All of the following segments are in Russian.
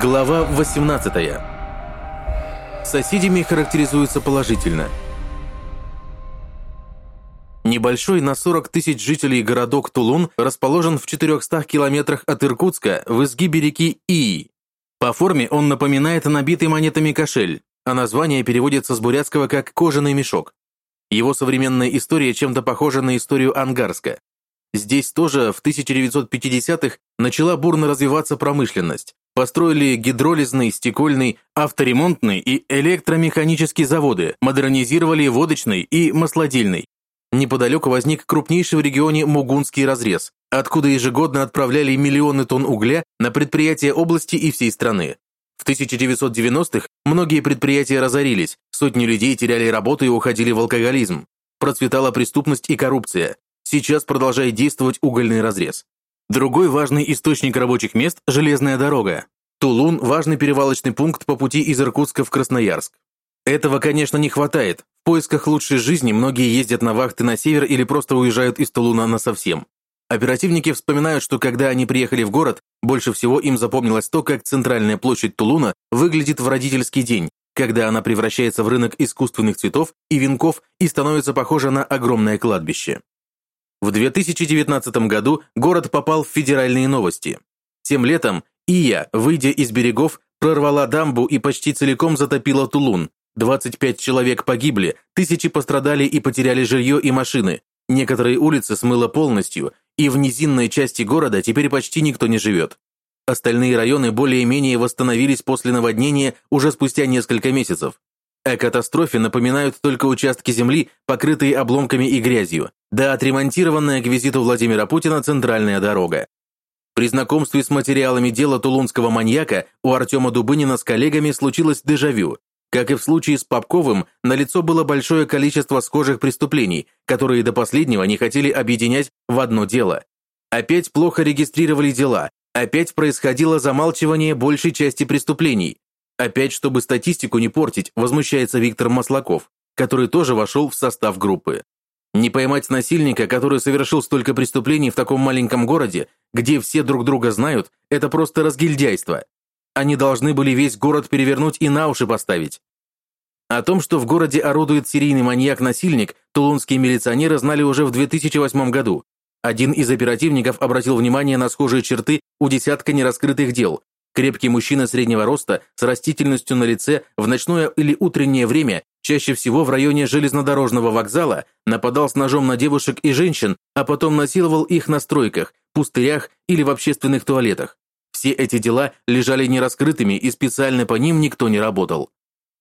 Глава 18. Соседями характеризуются положительно. Небольшой на 40 тысяч жителей городок Тулун расположен в 400 километрах от Иркутска в изгибе реки Ии. По форме он напоминает набитый монетами кошель, а название переводится с бурятского как «кожаный мешок». Его современная история чем-то похожа на историю Ангарска. Здесь тоже в 1950-х начала бурно развиваться промышленность. Построили гидролизный, стекольный, авторемонтный и электромеханические заводы, модернизировали водочный и маслодельный. Неподалеку возник крупнейший в регионе Мугунский разрез, откуда ежегодно отправляли миллионы тонн угля на предприятия области и всей страны. В 1990-х многие предприятия разорились, сотни людей теряли работу и уходили в алкоголизм. Процветала преступность и коррупция. Сейчас продолжает действовать угольный разрез. Другой важный источник рабочих мест – железная дорога. Тулун – важный перевалочный пункт по пути из Иркутска в Красноярск. Этого, конечно, не хватает. В поисках лучшей жизни многие ездят на вахты на север или просто уезжают из Тулуна насовсем. Оперативники вспоминают, что когда они приехали в город, больше всего им запомнилось то, как центральная площадь Тулуна выглядит в родительский день, когда она превращается в рынок искусственных цветов и венков и становится похожа на огромное кладбище. В 2019 году город попал в федеральные новости. Тем летом Ия, выйдя из берегов, прорвала дамбу и почти целиком затопила Тулун. 25 человек погибли, тысячи пострадали и потеряли жилье и машины. Некоторые улицы смыло полностью, и в низинной части города теперь почти никто не живет. Остальные районы более-менее восстановились после наводнения уже спустя несколько месяцев. О катастрофе напоминают только участки земли, покрытые обломками и грязью, да отремонтированная к визиту Владимира Путина центральная дорога. При знакомстве с материалами дела тулунского маньяка у Артема Дубынина с коллегами случилось дежавю. Как и в случае с Попковым, налицо было большое количество схожих преступлений, которые до последнего не хотели объединять в одно дело. Опять плохо регистрировали дела, опять происходило замалчивание большей части преступлений, Опять, чтобы статистику не портить, возмущается Виктор Маслаков, который тоже вошел в состав группы. Не поймать насильника, который совершил столько преступлений в таком маленьком городе, где все друг друга знают, это просто разгильдяйство. Они должны были весь город перевернуть и на уши поставить. О том, что в городе орудует серийный маньяк-насильник, тулунские милиционеры знали уже в 2008 году. Один из оперативников обратил внимание на схожие черты у десятка нераскрытых дел, Крепкий мужчина среднего роста с растительностью на лице в ночное или утреннее время, чаще всего в районе железнодорожного вокзала, нападал с ножом на девушек и женщин, а потом насиловал их на стройках, пустырях или в общественных туалетах. Все эти дела лежали нераскрытыми и специально по ним никто не работал.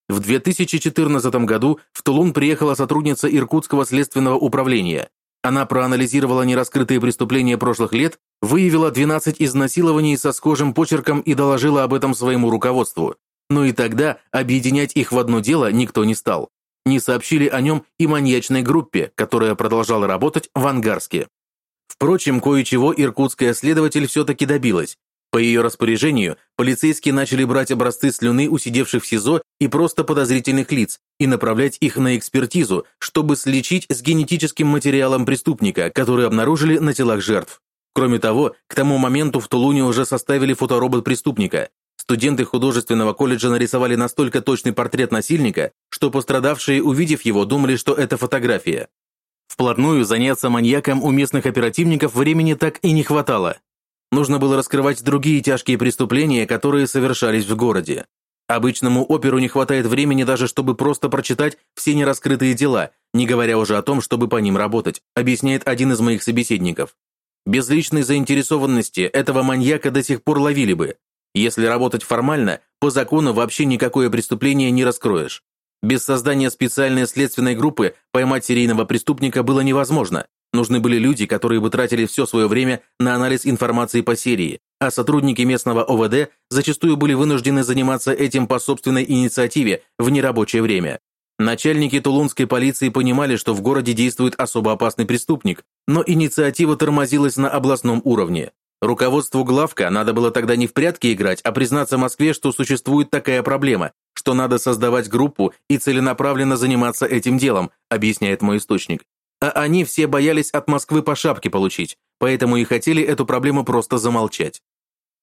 В 2014 году в Тулун приехала сотрудница Иркутского следственного управления. Она проанализировала нераскрытые преступления прошлых лет, выявила 12 изнасилований со схожим почерком и доложила об этом своему руководству. Но и тогда объединять их в одно дело никто не стал. Не сообщили о нем и маньячной группе, которая продолжала работать в Ангарске. Впрочем, кое-чего иркутская следователь все-таки добилась. По ее распоряжению, полицейские начали брать образцы слюны у сидевших в СИЗО и просто подозрительных лиц и направлять их на экспертизу, чтобы сличить с генетическим материалом преступника, который обнаружили на телах жертв. Кроме того, к тому моменту в Тулуне уже составили фоторобот преступника. Студенты художественного колледжа нарисовали настолько точный портрет насильника, что пострадавшие, увидев его, думали, что это фотография. Вплотную заняться маньяком у местных оперативников времени так и не хватало. Нужно было раскрывать другие тяжкие преступления, которые совершались в городе. Обычному оперу не хватает времени даже, чтобы просто прочитать все нераскрытые дела, не говоря уже о том, чтобы по ним работать, объясняет один из моих собеседников. Без личной заинтересованности этого маньяка до сих пор ловили бы. Если работать формально, по закону вообще никакое преступление не раскроешь. Без создания специальной следственной группы поймать серийного преступника было невозможно, Нужны были люди, которые бы тратили все свое время на анализ информации по серии, а сотрудники местного ОВД зачастую были вынуждены заниматься этим по собственной инициативе в нерабочее время. Начальники тулунской полиции понимали, что в городе действует особо опасный преступник, но инициатива тормозилась на областном уровне. Руководству главка надо было тогда не в прятки играть, а признаться Москве, что существует такая проблема, что надо создавать группу и целенаправленно заниматься этим делом, объясняет мой источник а они все боялись от Москвы по шапке получить, поэтому и хотели эту проблему просто замолчать.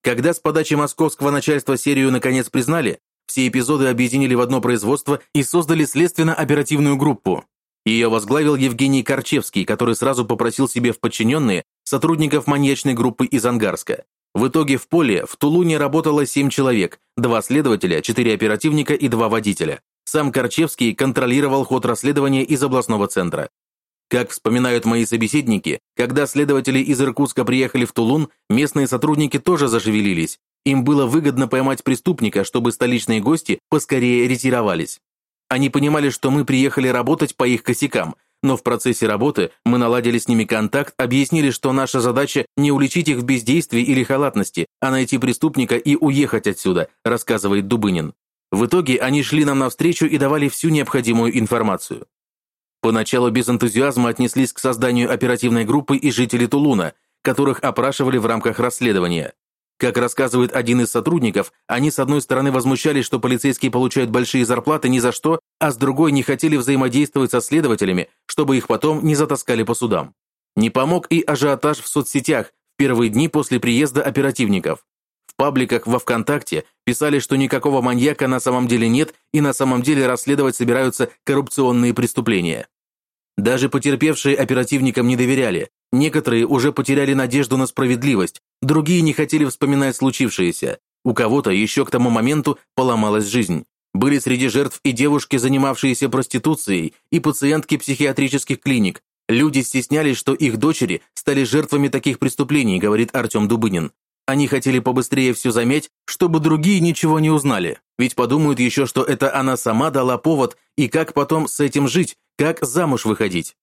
Когда с подачи московского начальства серию наконец признали, все эпизоды объединили в одно производство и создали следственно-оперативную группу. Ее возглавил Евгений Корчевский, который сразу попросил себе в подчиненные сотрудников маньячной группы из Ангарска. В итоге в поле в Тулуне работало 7 человек, два следователя, 4 оперативника и два водителя. Сам Корчевский контролировал ход расследования из областного центра. Как вспоминают мои собеседники, когда следователи из Иркутска приехали в Тулун, местные сотрудники тоже зашевелились. Им было выгодно поймать преступника, чтобы столичные гости поскорее ретировались. Они понимали, что мы приехали работать по их косякам, но в процессе работы мы наладили с ними контакт, объяснили, что наша задача не уличить их в бездействии или халатности, а найти преступника и уехать отсюда, рассказывает Дубынин. В итоге они шли нам навстречу и давали всю необходимую информацию. Поначалу без энтузиазма отнеслись к созданию оперативной группы и жители Тулуна, которых опрашивали в рамках расследования. Как рассказывает один из сотрудников, они с одной стороны возмущались, что полицейские получают большие зарплаты ни за что, а с другой не хотели взаимодействовать со следователями, чтобы их потом не затаскали по судам. Не помог и ажиотаж в соцсетях в первые дни после приезда оперативников. Пабликах во ВКонтакте писали, что никакого маньяка на самом деле нет и на самом деле расследовать собираются коррупционные преступления. Даже потерпевшие оперативникам не доверяли, некоторые уже потеряли надежду на справедливость, другие не хотели вспоминать случившееся, у кого-то еще к тому моменту поломалась жизнь. Были среди жертв и девушки, занимавшиеся проституцией, и пациентки психиатрических клиник. Люди стеснялись, что их дочери стали жертвами таких преступлений, говорит Артем Дубынин. Они хотели побыстрее все заметь, чтобы другие ничего не узнали. Ведь подумают еще, что это она сама дала повод, и как потом с этим жить, как замуж выходить.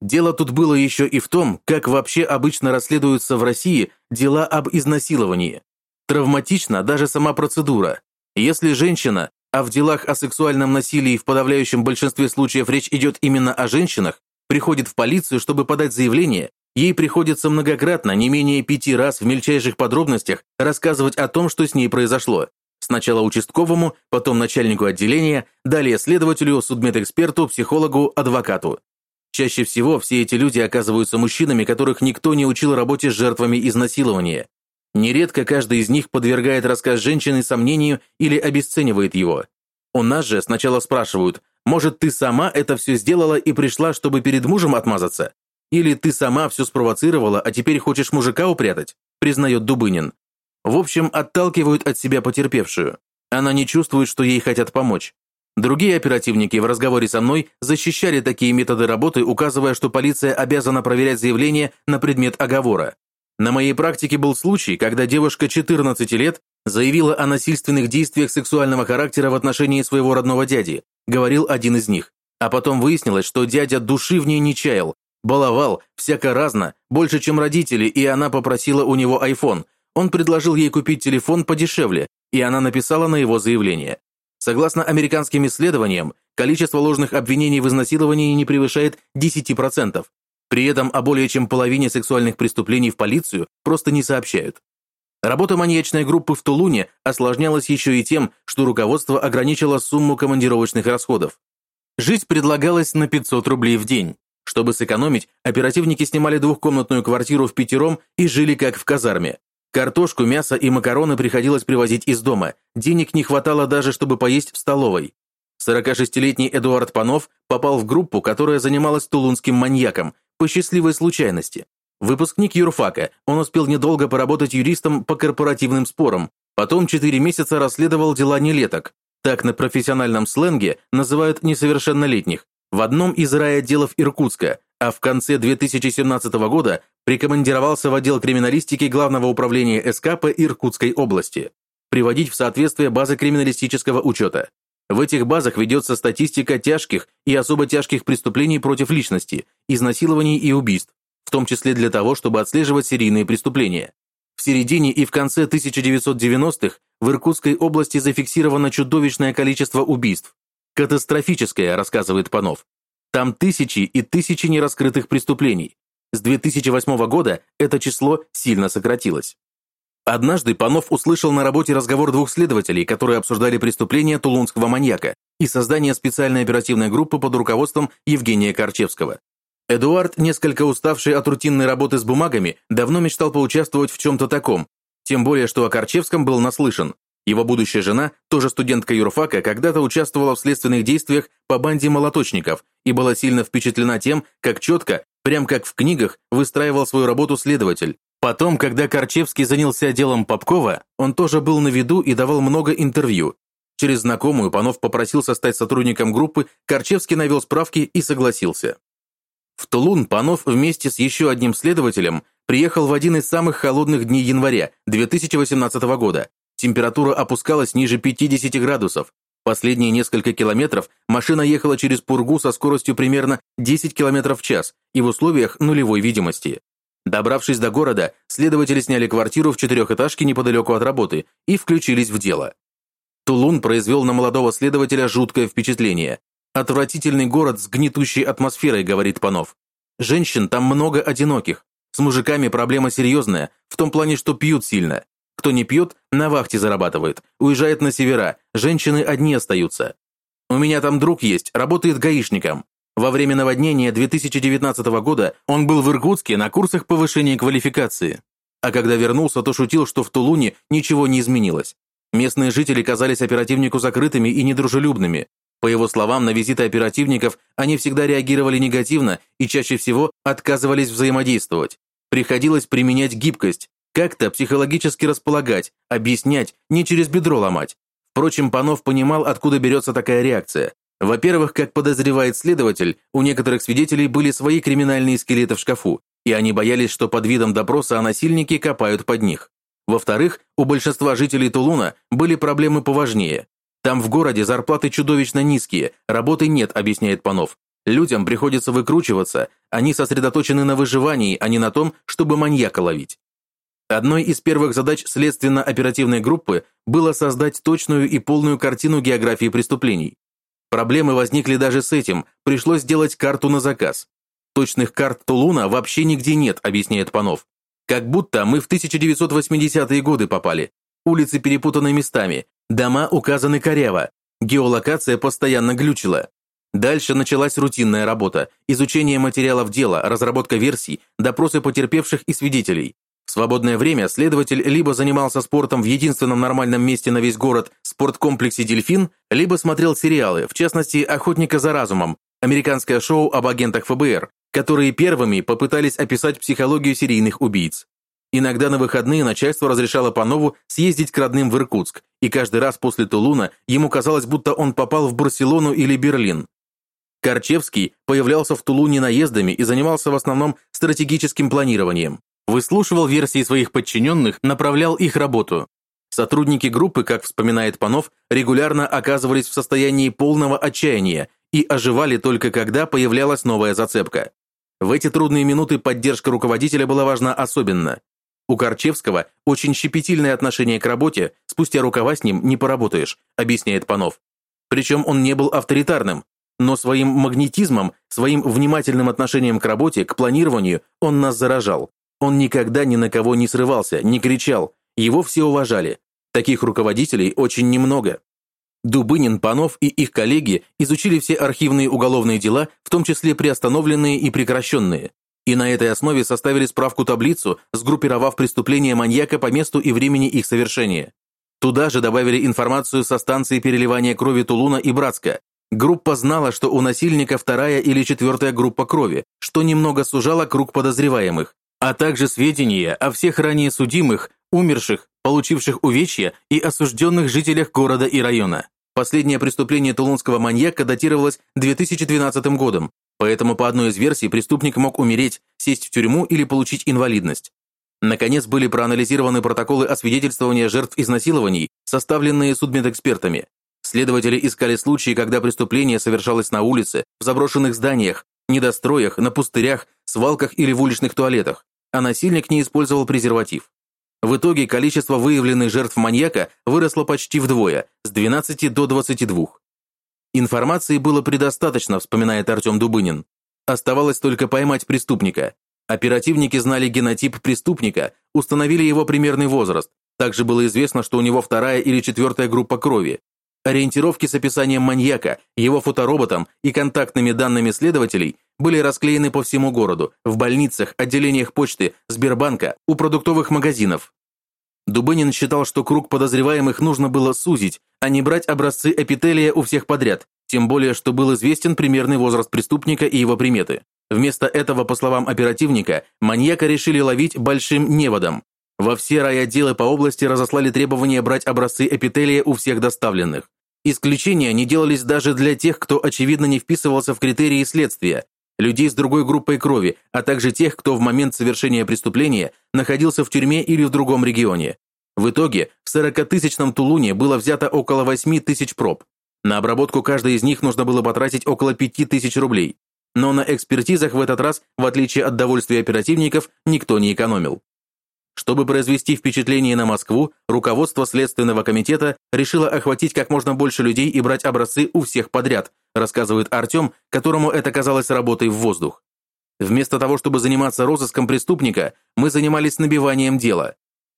Дело тут было еще и в том, как вообще обычно расследуются в России дела об изнасиловании. Травматична даже сама процедура. Если женщина, а в делах о сексуальном насилии в подавляющем большинстве случаев речь идет именно о женщинах, приходит в полицию, чтобы подать заявление, Ей приходится многократно, не менее пяти раз в мельчайших подробностях рассказывать о том, что с ней произошло. Сначала участковому, потом начальнику отделения, далее следователю, судмедэксперту, психологу, адвокату. Чаще всего все эти люди оказываются мужчинами, которых никто не учил работе с жертвами изнасилования. Нередко каждый из них подвергает рассказ женщины сомнению или обесценивает его. У нас же сначала спрашивают, может, ты сама это все сделала и пришла, чтобы перед мужем отмазаться? Или ты сама все спровоцировала, а теперь хочешь мужика упрятать?» признает Дубынин. В общем, отталкивают от себя потерпевшую. Она не чувствует, что ей хотят помочь. Другие оперативники в разговоре со мной защищали такие методы работы, указывая, что полиция обязана проверять заявление на предмет оговора. На моей практике был случай, когда девушка 14 лет заявила о насильственных действиях сексуального характера в отношении своего родного дяди, говорил один из них. А потом выяснилось, что дядя души в ней не чаял, Баловал, всяко разно, больше, чем родители, и она попросила у него iPhone. Он предложил ей купить телефон подешевле, и она написала на его заявление. Согласно американским исследованиям, количество ложных обвинений в изнасиловании не превышает 10%. При этом о более чем половине сексуальных преступлений в полицию просто не сообщают. Работа маньячной группы в Тулуне осложнялась еще и тем, что руководство ограничило сумму командировочных расходов. Жить предлагалось на 500 рублей в день. Чтобы сэкономить, оперативники снимали двухкомнатную квартиру в пятером и жили как в казарме. Картошку, мясо и макароны приходилось привозить из дома. Денег не хватало даже, чтобы поесть в столовой. 46-летний Эдуард Панов попал в группу, которая занималась тулунским маньяком, по счастливой случайности. Выпускник юрфака, он успел недолго поработать юристом по корпоративным спорам, потом 4 месяца расследовал дела нелеток. Так на профессиональном сленге называют несовершеннолетних, в одном из райотделов Иркутска, а в конце 2017 года прикомандировался в отдел криминалистики Главного управления СК по Иркутской области, приводить в соответствие базы криминалистического учета. В этих базах ведется статистика тяжких и особо тяжких преступлений против личности, изнасилований и убийств, в том числе для того, чтобы отслеживать серийные преступления. В середине и в конце 1990-х в Иркутской области зафиксировано чудовищное количество убийств, Катастрофическое, рассказывает Панов. Там тысячи и тысячи нераскрытых преступлений. С 2008 года это число сильно сократилось. Однажды Панов услышал на работе разговор двух следователей, которые обсуждали преступление тулунского маньяка и создание специальной оперативной группы под руководством Евгения Корчевского. Эдуард, несколько уставший от рутинной работы с бумагами, давно мечтал поучаствовать в чем-то таком, Тем более, что о Корчевском был наслышан. Его будущая жена, тоже студентка юрфака, когда-то участвовала в следственных действиях по банде молоточников и была сильно впечатлена тем, как четко, прям как в книгах, выстраивал свою работу следователь. Потом, когда Корчевский занялся делом Попкова, он тоже был на виду и давал много интервью. Через знакомую Панов попросился стать сотрудником группы, Корчевский навел справки и согласился. В Тулун Панов вместе с еще одним следователем приехал в один из самых холодных дней января 2018 года, Температура опускалась ниже 50 градусов. Последние несколько километров машина ехала через пургу со скоростью примерно 10 км в час и в условиях нулевой видимости. Добравшись до города, следователи сняли квартиру в четырехэтажке неподалеку от работы и включились в дело. Тулун произвел на молодого следователя жуткое впечатление. «Отвратительный город с гнетущей атмосферой», — говорит Панов. «Женщин там много одиноких. С мужиками проблема серьезная, в том плане, что пьют сильно. Кто не пьет, на вахте зарабатывает, уезжает на севера, женщины одни остаются. У меня там друг есть, работает гаишником. Во время наводнения 2019 года он был в Иркутске на курсах повышения квалификации. А когда вернулся, то шутил, что в Тулуне ничего не изменилось. Местные жители казались оперативнику закрытыми и недружелюбными. По его словам, на визиты оперативников они всегда реагировали негативно и чаще всего отказывались взаимодействовать. Приходилось применять гибкость, как-то психологически располагать, объяснять, не через бедро ломать. Впрочем, Панов понимал, откуда берется такая реакция. Во-первых, как подозревает следователь, у некоторых свидетелей были свои криминальные скелеты в шкафу, и они боялись, что под видом допроса о насильнике копают под них. Во-вторых, у большинства жителей Тулуна были проблемы поважнее. Там в городе зарплаты чудовищно низкие, работы нет, объясняет Панов. Людям приходится выкручиваться, они сосредоточены на выживании, а не на том, чтобы маньяка ловить. Одной из первых задач следственно-оперативной группы было создать точную и полную картину географии преступлений. Проблемы возникли даже с этим, пришлось сделать карту на заказ. Точных карт Тулуна вообще нигде нет, объясняет Панов. Как будто мы в 1980-е годы попали. Улицы перепутаны местами, дома указаны коряво, геолокация постоянно глючила. Дальше началась рутинная работа, изучение материалов дела, разработка версий, допросы потерпевших и свидетелей. Свободное время следователь либо занимался спортом в единственном нормальном месте на весь город спорткомплексе «Дельфин», либо смотрел сериалы, в частности «Охотника за разумом», американское шоу об агентах ФБР, которые первыми попытались описать психологию серийных убийц. Иногда на выходные начальство разрешало Панову съездить к родным в Иркутск, и каждый раз после Тулуна ему казалось, будто он попал в Барселону или Берлин. Корчевский появлялся в Тулуне наездами и занимался в основном стратегическим планированием. Выслушивал версии своих подчиненных, направлял их работу. Сотрудники группы, как вспоминает Панов, регулярно оказывались в состоянии полного отчаяния и оживали только когда появлялась новая зацепка. В эти трудные минуты поддержка руководителя была важна особенно. У Корчевского очень щепетильное отношение к работе, спустя рукава с ним не поработаешь, объясняет Панов. Причем он не был авторитарным, но своим магнетизмом, своим внимательным отношением к работе, к планированию он нас заражал. Он никогда ни на кого не срывался, не кричал, его все уважали. Таких руководителей очень немного. Дубынин, Панов и их коллеги изучили все архивные уголовные дела, в том числе приостановленные и прекращенные. И на этой основе составили справку-таблицу, сгруппировав преступления маньяка по месту и времени их совершения. Туда же добавили информацию со станции переливания крови Тулуна и Братска. Группа знала, что у насильника вторая или четвертая группа крови, что немного сужало круг подозреваемых а также сведения о всех ранее судимых, умерших, получивших увечья и осужденных жителях города и района. Последнее преступление тулунского маньяка датировалось 2012 годом, поэтому по одной из версий преступник мог умереть, сесть в тюрьму или получить инвалидность. Наконец были проанализированы протоколы освидетельствования жертв изнасилований, составленные судмедэкспертами. Следователи искали случаи, когда преступление совершалось на улице, в заброшенных зданиях, недостроях, на пустырях, свалках или в уличных туалетах, а насильник не использовал презерватив. В итоге количество выявленных жертв маньяка выросло почти вдвое, с 12 до 22. Информации было предостаточно, вспоминает Артем Дубынин. Оставалось только поймать преступника. Оперативники знали генотип преступника, установили его примерный возраст. Также было известно, что у него вторая или четвертая группа крови, Ориентировки с описанием маньяка, его фотороботом и контактными данными следователей были расклеены по всему городу, в больницах, отделениях почты, Сбербанка, у продуктовых магазинов. Дубынин считал, что круг подозреваемых нужно было сузить, а не брать образцы эпителия у всех подряд, тем более, что был известен примерный возраст преступника и его приметы. Вместо этого, по словам оперативника, маньяка решили ловить большим неводом. Во все райотделы по области разослали требования брать образцы эпителия у всех доставленных. Исключения не делались даже для тех, кто очевидно не вписывался в критерии следствия, людей с другой группой крови, а также тех, кто в момент совершения преступления находился в тюрьме или в другом регионе. В итоге в 40-тысячном Тулуне было взято около 8 тысяч проб. На обработку каждой из них нужно было потратить около 5 тысяч рублей. Но на экспертизах в этот раз, в отличие от довольствия оперативников, никто не экономил. Чтобы произвести впечатление на Москву, руководство Следственного комитета решило охватить как можно больше людей и брать образцы у всех подряд, рассказывает Артем, которому это казалось работой в воздух. Вместо того, чтобы заниматься розыском преступника, мы занимались набиванием дела.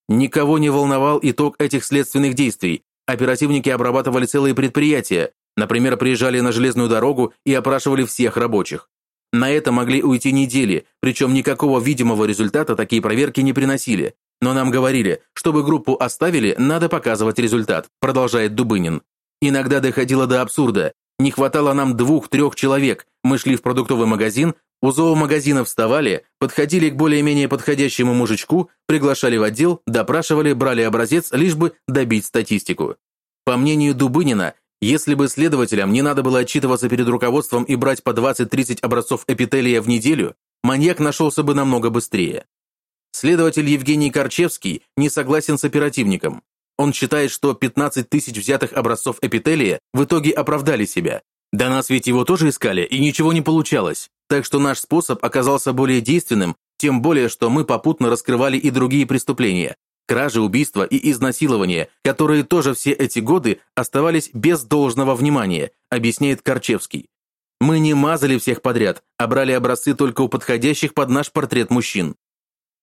Никого не волновал итог этих следственных действий. Оперативники обрабатывали целые предприятия, например, приезжали на железную дорогу и опрашивали всех рабочих. На это могли уйти недели, причем никакого видимого результата такие проверки не приносили. Но нам говорили, чтобы группу оставили, надо показывать результат, продолжает Дубынин. Иногда доходило до абсурда. Не хватало нам двух-трех человек. Мы шли в продуктовый магазин, у зоомагазина вставали, подходили к более-менее подходящему мужичку, приглашали в отдел, допрашивали, брали образец, лишь бы добить статистику. По мнению Дубынина, если бы следователям не надо было отчитываться перед руководством и брать по 20-30 образцов эпителия в неделю, маньяк нашелся бы намного быстрее. Следователь Евгений Корчевский не согласен с оперативником. Он считает, что 15 тысяч взятых образцов эпителия в итоге оправдали себя. Да нас ведь его тоже искали, и ничего не получалось. Так что наш способ оказался более действенным, тем более, что мы попутно раскрывали и другие преступления, кражи, убийства и изнасилования, которые тоже все эти годы оставались без должного внимания, объясняет Корчевский. Мы не мазали всех подряд, а брали образцы только у подходящих под наш портрет мужчин.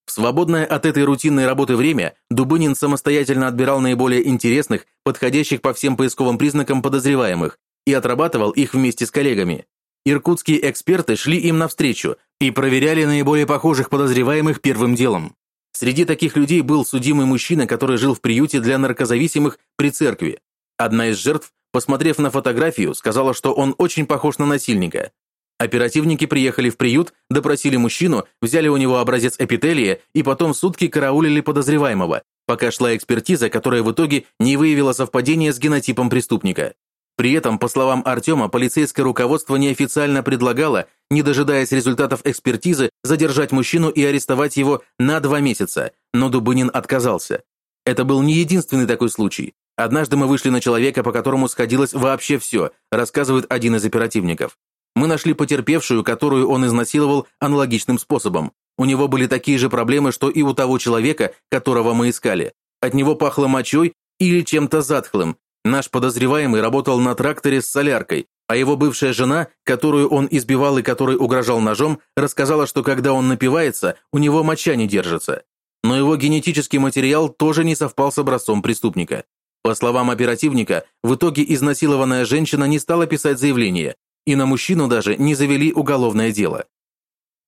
В свободное от этой рутинной работы время Дубынин самостоятельно отбирал наиболее интересных, подходящих по всем поисковым признакам подозреваемых, и отрабатывал их вместе с коллегами. Иркутские эксперты шли им навстречу и проверяли наиболее похожих подозреваемых первым делом. Среди таких людей был судимый мужчина, который жил в приюте для наркозависимых при церкви. Одна из жертв, посмотрев на фотографию, сказала, что он очень похож на насильника. Оперативники приехали в приют, допросили мужчину, взяли у него образец эпителия и потом сутки караулили подозреваемого, пока шла экспертиза, которая в итоге не выявила совпадения с генотипом преступника. При этом, по словам Артема, полицейское руководство неофициально предлагало, не дожидаясь результатов экспертизы, задержать мужчину и арестовать его на два месяца, но Дубынин отказался. Это был не единственный такой случай. Однажды мы вышли на человека, по которому сходилось вообще все, рассказывает один из оперативников. Мы нашли потерпевшую, которую он изнасиловал аналогичным способом. У него были такие же проблемы, что и у того человека, которого мы искали. От него пахло мочой или чем-то затхлым, Наш подозреваемый работал на тракторе с соляркой, а его бывшая жена, которую он избивал и которой угрожал ножом, рассказала, что когда он напивается, у него моча не держится. Но его генетический материал тоже не совпал с образцом преступника. По словам оперативника, в итоге изнасилованная женщина не стала писать заявление, и на мужчину даже не завели уголовное дело.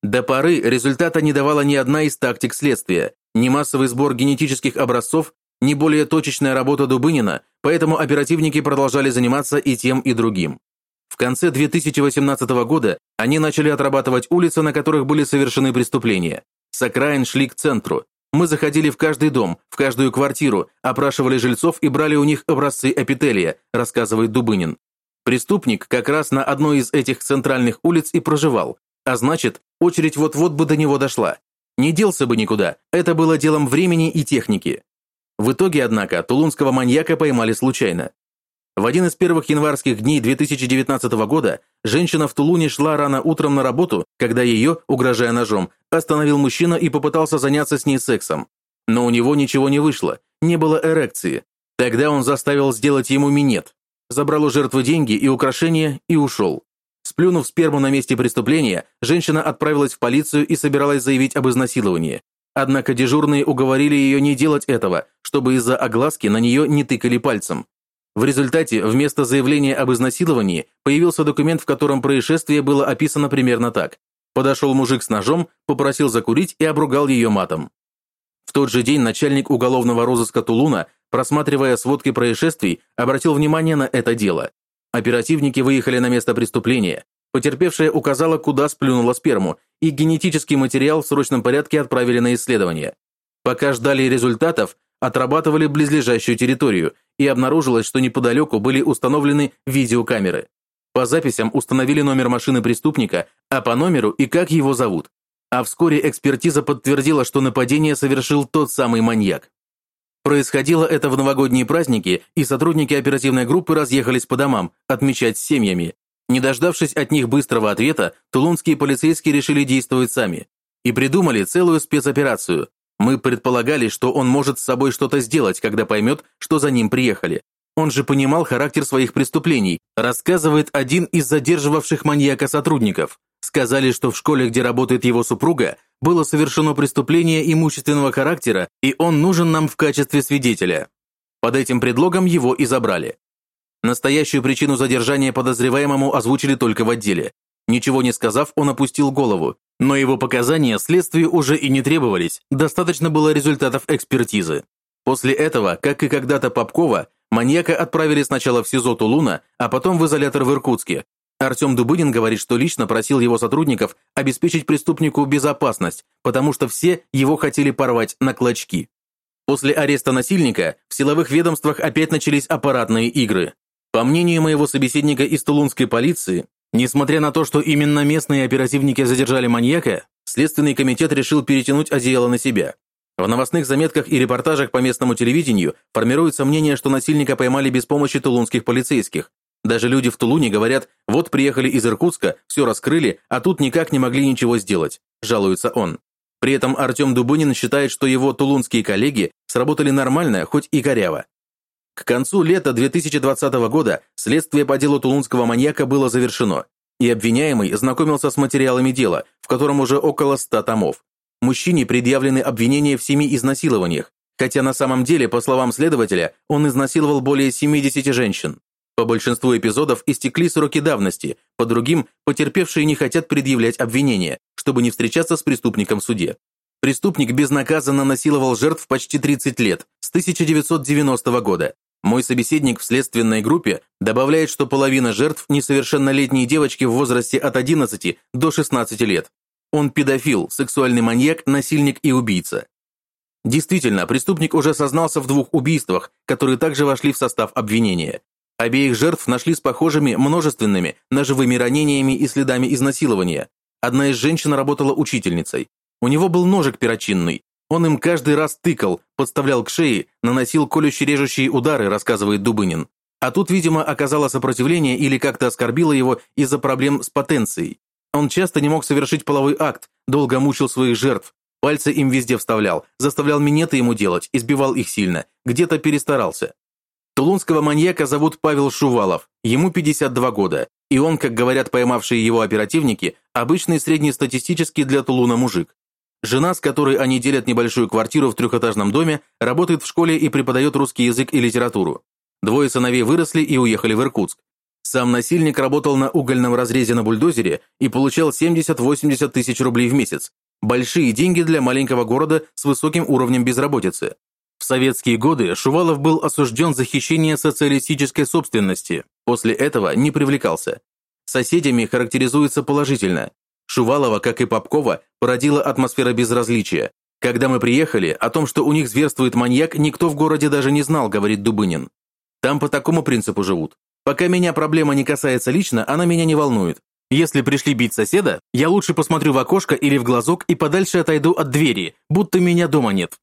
До поры результата не давала ни одна из тактик следствия, ни массовый сбор генетических образцов, ни более точечная работа Дубынина, поэтому оперативники продолжали заниматься и тем, и другим. В конце 2018 года они начали отрабатывать улицы, на которых были совершены преступления. С окраин шли к центру. Мы заходили в каждый дом, в каждую квартиру, опрашивали жильцов и брали у них образцы эпителия, рассказывает Дубынин. Преступник как раз на одной из этих центральных улиц и проживал, а значит, очередь вот-вот бы до него дошла. Не делся бы никуда, это было делом времени и техники. В итоге, однако, тулунского маньяка поймали случайно. В один из первых январских дней 2019 года женщина в Тулуне шла рано утром на работу, когда ее, угрожая ножом, остановил мужчина и попытался заняться с ней сексом. Но у него ничего не вышло, не было эрекции. Тогда он заставил сделать ему минет, забрал у жертвы деньги и украшения и ушел. Сплюнув сперму на месте преступления, женщина отправилась в полицию и собиралась заявить об изнасиловании. Однако дежурные уговорили ее не делать этого, чтобы из-за огласки на нее не тыкали пальцем. В результате вместо заявления об изнасиловании появился документ, в котором происшествие было описано примерно так. Подошел мужик с ножом, попросил закурить и обругал ее матом. В тот же день начальник уголовного розыска Тулуна, просматривая сводки происшествий, обратил внимание на это дело. Оперативники выехали на место преступления. Потерпевшая указала, куда сплюнула сперму, и генетический материал в срочном порядке отправили на исследование. Пока ждали результатов, отрабатывали близлежащую территорию, и обнаружилось, что неподалеку были установлены видеокамеры. По записям установили номер машины преступника, а по номеру и как его зовут. А вскоре экспертиза подтвердила, что нападение совершил тот самый маньяк. Происходило это в новогодние праздники, и сотрудники оперативной группы разъехались по домам, отмечать с семьями. Не дождавшись от них быстрого ответа, тулунские полицейские решили действовать сами. И придумали целую спецоперацию. Мы предполагали, что он может с собой что-то сделать, когда поймет, что за ним приехали. Он же понимал характер своих преступлений, рассказывает один из задерживавших маньяка сотрудников. Сказали, что в школе, где работает его супруга, было совершено преступление имущественного характера, и он нужен нам в качестве свидетеля. Под этим предлогом его и забрали. Настоящую причину задержания подозреваемому озвучили только в отделе. Ничего не сказав, он опустил голову. Но его показания следствию уже и не требовались, достаточно было результатов экспертизы. После этого, как и когда-то Попкова, маньяка отправили сначала в СИЗО Тулуна, а потом в изолятор в Иркутске. Артем Дубынин говорит, что лично просил его сотрудников обеспечить преступнику безопасность, потому что все его хотели порвать на клочки. После ареста насильника в силовых ведомствах опять начались аппаратные игры. По мнению моего собеседника из тулунской полиции, Несмотря на то, что именно местные оперативники задержали маньяка, Следственный комитет решил перетянуть одеяло на себя. В новостных заметках и репортажах по местному телевидению формируется мнение, что насильника поймали без помощи тулунских полицейских. Даже люди в Тулуне говорят, вот приехали из Иркутска, все раскрыли, а тут никак не могли ничего сделать, жалуется он. При этом Артем Дубынин считает, что его тулунские коллеги сработали нормально, хоть и коряво. К концу лета 2020 года следствие по делу тулунского маньяка было завершено, и обвиняемый знакомился с материалами дела, в котором уже около 100 томов. Мужчине предъявлены обвинения в семи изнасилованиях, хотя на самом деле, по словам следователя, он изнасиловал более 70 женщин. По большинству эпизодов истекли сроки давности, по другим потерпевшие не хотят предъявлять обвинения, чтобы не встречаться с преступником в суде. Преступник безнаказанно насиловал жертв почти 30 лет, с 1990 года, мой собеседник в следственной группе добавляет, что половина жертв – несовершеннолетние девочки в возрасте от 11 до 16 лет. Он педофил, сексуальный маньяк, насильник и убийца. Действительно, преступник уже сознался в двух убийствах, которые также вошли в состав обвинения. Обеих жертв нашли с похожими, множественными, ножевыми ранениями и следами изнасилования. Одна из женщин работала учительницей. У него был ножик перочинный, он им каждый раз тыкал, подставлял к шее, наносил колюще-режущие удары, рассказывает Дубынин. А тут, видимо, оказало сопротивление или как-то оскорбило его из-за проблем с потенцией. Он часто не мог совершить половой акт, долго мучил своих жертв, пальцы им везде вставлял, заставлял минеты ему делать, избивал их сильно, где-то перестарался. Тулунского маньяка зовут Павел Шувалов, ему 52 года, и он, как говорят поймавшие его оперативники, обычный среднестатистический для Тулуна мужик. Жена, с которой они делят небольшую квартиру в трехэтажном доме, работает в школе и преподает русский язык и литературу. Двое сыновей выросли и уехали в Иркутск. Сам насильник работал на угольном разрезе на бульдозере и получал 70-80 тысяч рублей в месяц. Большие деньги для маленького города с высоким уровнем безработицы. В советские годы Шувалов был осужден за хищение социалистической собственности. После этого не привлекался. Соседями характеризуется положительно. Шувалова, как и Попкова, породила атмосфера безразличия. Когда мы приехали, о том, что у них зверствует маньяк, никто в городе даже не знал, говорит Дубынин. Там по такому принципу живут. Пока меня проблема не касается лично, она меня не волнует. Если пришли бить соседа, я лучше посмотрю в окошко или в глазок и подальше отойду от двери, будто меня дома нет.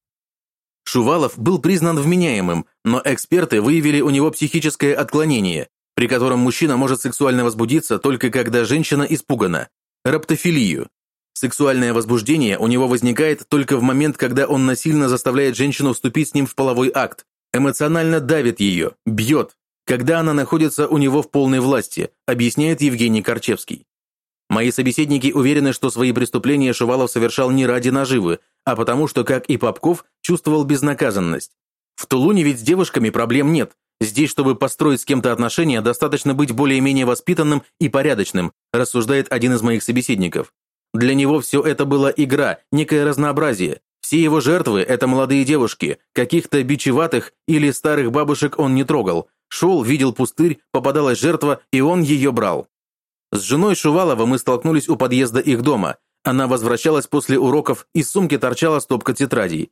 Шувалов был признан вменяемым, но эксперты выявили у него психическое отклонение, при котором мужчина может сексуально возбудиться только когда женщина испугана, Раптофилию. Сексуальное возбуждение у него возникает только в момент, когда он насильно заставляет женщину вступить с ним в половой акт, эмоционально давит ее, бьет, когда она находится у него в полной власти, объясняет Евгений Корчевский. Мои собеседники уверены, что свои преступления Шувалов совершал не ради наживы, а потому что, как и Попков, чувствовал безнаказанность. В Тулуне ведь с девушками проблем нет, Здесь, чтобы построить с кем-то отношения, достаточно быть более-менее воспитанным и порядочным, рассуждает один из моих собеседников. Для него все это была игра, некое разнообразие. Все его жертвы – это молодые девушки, каких-то бичеватых или старых бабушек он не трогал. Шел, видел пустырь, попадалась жертва, и он ее брал. С женой Шувалова мы столкнулись у подъезда их дома. Она возвращалась после уроков, из сумки торчала стопка тетрадей.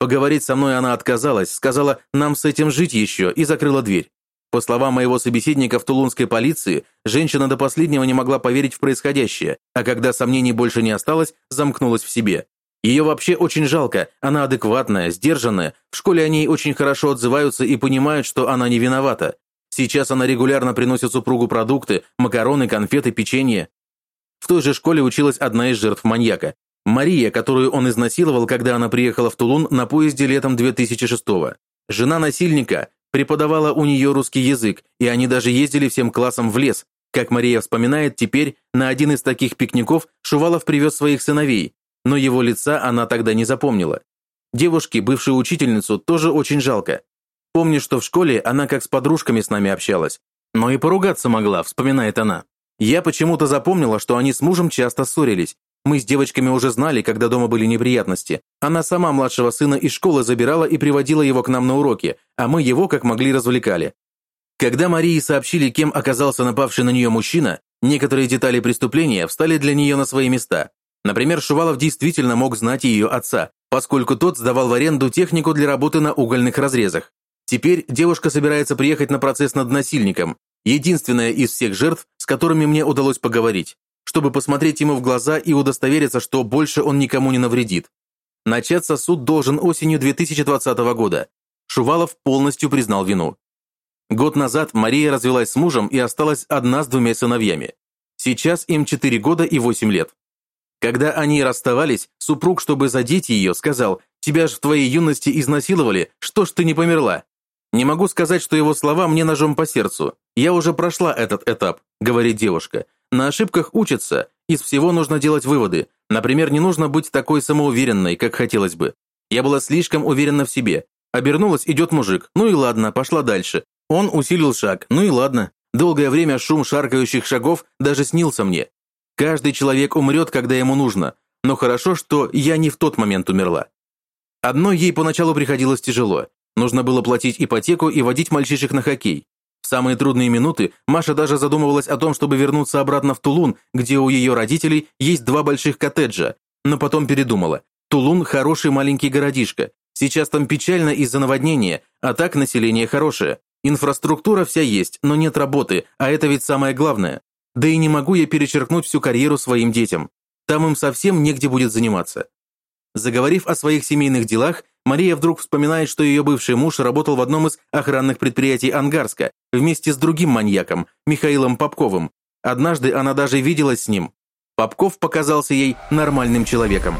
Поговорить со мной она отказалась, сказала «нам с этим жить еще» и закрыла дверь. По словам моего собеседника в тулунской полиции, женщина до последнего не могла поверить в происходящее, а когда сомнений больше не осталось, замкнулась в себе. Ее вообще очень жалко, она адекватная, сдержанная, в школе о ней очень хорошо отзываются и понимают, что она не виновата. Сейчас она регулярно приносит супругу продукты, макароны, конфеты, печенье. В той же школе училась одна из жертв маньяка. Мария, которую он изнасиловал, когда она приехала в Тулун на поезде летом 2006-го. Жена насильника преподавала у нее русский язык, и они даже ездили всем классом в лес. Как Мария вспоминает, теперь на один из таких пикников Шувалов привез своих сыновей, но его лица она тогда не запомнила. Девушке, бывшую учительницу, тоже очень жалко. Помню, что в школе она как с подружками с нами общалась. Но и поругаться могла, вспоминает она. Я почему-то запомнила, что они с мужем часто ссорились. Мы с девочками уже знали, когда дома были неприятности. Она сама младшего сына из школы забирала и приводила его к нам на уроки, а мы его как могли развлекали. Когда Марии сообщили, кем оказался напавший на нее мужчина, некоторые детали преступления встали для нее на свои места. Например, Шувалов действительно мог знать ее отца, поскольку тот сдавал в аренду технику для работы на угольных разрезах. Теперь девушка собирается приехать на процесс над насильником, единственная из всех жертв, с которыми мне удалось поговорить, чтобы посмотреть ему в глаза и удостовериться, что больше он никому не навредит. Начаться суд должен осенью 2020 года. Шувалов полностью признал вину. Год назад Мария развелась с мужем и осталась одна с двумя сыновьями. Сейчас им 4 года и 8 лет. Когда они расставались, супруг, чтобы задеть ее, сказал, «Тебя ж в твоей юности изнасиловали, что ж ты не померла?» Не могу сказать, что его слова мне ножом по сердцу. Я уже прошла этот этап, говорит девушка. На ошибках учатся, из всего нужно делать выводы. Например, не нужно быть такой самоуверенной, как хотелось бы. Я была слишком уверена в себе. Обернулась, идет мужик. Ну и ладно, пошла дальше. Он усилил шаг. Ну и ладно. Долгое время шум шаркающих шагов даже снился мне. Каждый человек умрет, когда ему нужно, но хорошо, что я не в тот момент умерла. Одной ей поначалу приходилось тяжело. Нужно было платить ипотеку и водить мальчишек на хоккей. В самые трудные минуты Маша даже задумывалась о том, чтобы вернуться обратно в Тулун, где у ее родителей есть два больших коттеджа, но потом передумала. Тулун – хороший маленький городишко. Сейчас там печально из-за наводнения, а так население хорошее. Инфраструктура вся есть, но нет работы, а это ведь самое главное. Да и не могу я перечеркнуть всю карьеру своим детям. Там им совсем негде будет заниматься. Заговорив о своих семейных делах, Мария вдруг вспоминает, что ее бывший муж работал в одном из охранных предприятий Ангарска вместе с другим маньяком, Михаилом Попковым. Однажды она даже виделась с ним. Попков показался ей нормальным человеком.